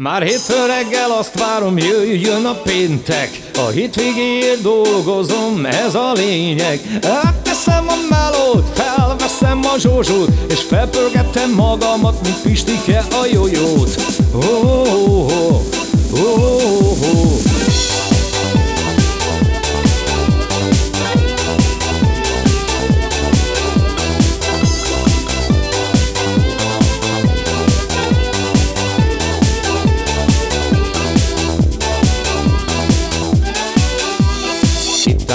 Már hétfő reggel azt várom, jöjjön a péntek. A hétvégéért dolgozom, ez a lényeg. Átteszem a melót, felveszem a zsózsót És felpörgetem magamat, mint Pistike a jójót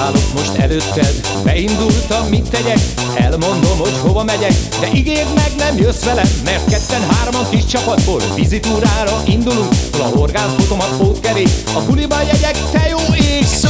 állok most előtted, beindultam, mit tegyek? Elmondom, hogy hova megyek, de ígérd meg, nem jössz velem Mert ketten hárman kis csapatból vizitúrára indulunk. Hol a horgászbotomat pótkerék, a buliba jegyek, te jó Szövegelek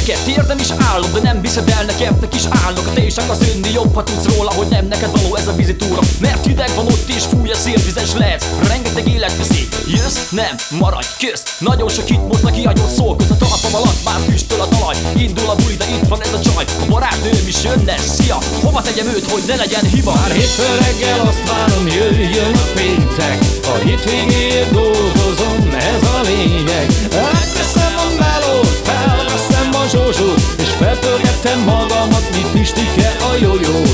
neked, térdem is állok, de nem viszed el nekem, te kis állnak A te is akarsz jönni, jobb, ha tudsz róla, hogy nem neked való ez a vizitúra. Mert hideg van ott és fúj a szélvizes lehetsz, rengeteg élet viszi Jössz? Nem, maradj, kösz Nagyon sok itt most neki hagyott szó, köz a talpam alatt már füstöl a talaj. Indul a buli, de itt van ez a csaj. A barátnőm is jönne, szia. Hova tegyem őt, hogy ne legyen hiba? Már hétfő reggel azt várom, jöjjön a péntek. A hétvégéért dolgozom, felpörgetem magamat, mint Pistike a jójót oh,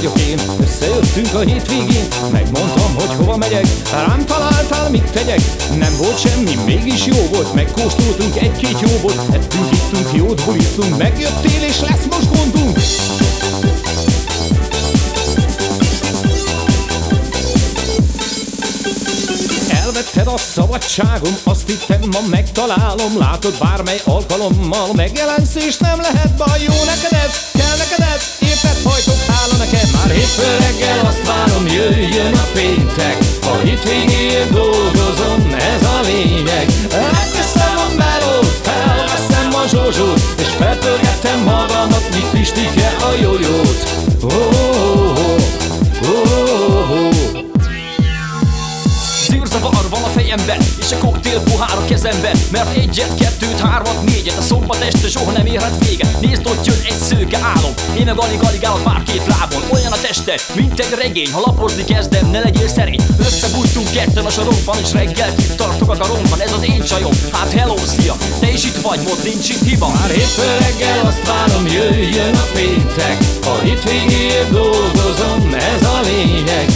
vagyok én. Összejöttünk a hétvégén Megmondtam, hogy hova megyek. Rám találtál, mit tegyek? Nem volt semmi, mégis jó volt. Megkóstoltunk egy-két volt Ettünk, ittunk, jót buliztunk Megjöttél és lesz most gondunk Elvetted a szabadságom, azt hittem ma megtalálom. Látod bármely alkalommal megjelensz és nem lehet baj. Jó neked ez, kell neked ez, érted hajtok, hála nekem Már hétfő reggel azt várom, jöjjön a péntek. A hétvégéért dolgozom, fejemben És a koktél pohár a kezemben Mert egyet, kettőt, hármat, négyet A szombat este soha nem érhet véget Nézd, ott jön egy szőke álom Én meg alig alig állok már két lábon. Olyan a teste, mint egy regény Ha lapozni kezdem, ne legyél szerény. Összebújtunk ketten a sarokban És reggel tartok a garomban Ez az én csajom, hát hello, szia Te is itt vagy, most nincs itt hiba. Már hétfő reggel azt várom, jöjjön a péntek. A hétvégéért dolgozom, ez a lényeg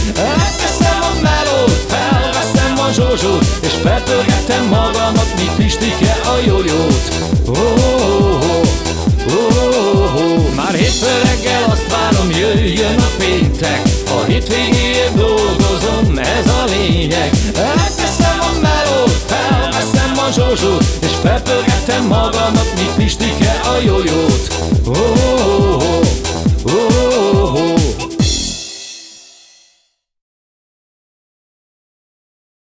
hétvégén dolgozom, ez a lényeg. Leteszem a melót, felveszem a zsózsót És felpörgetem magamat, mint Pistike a jojót.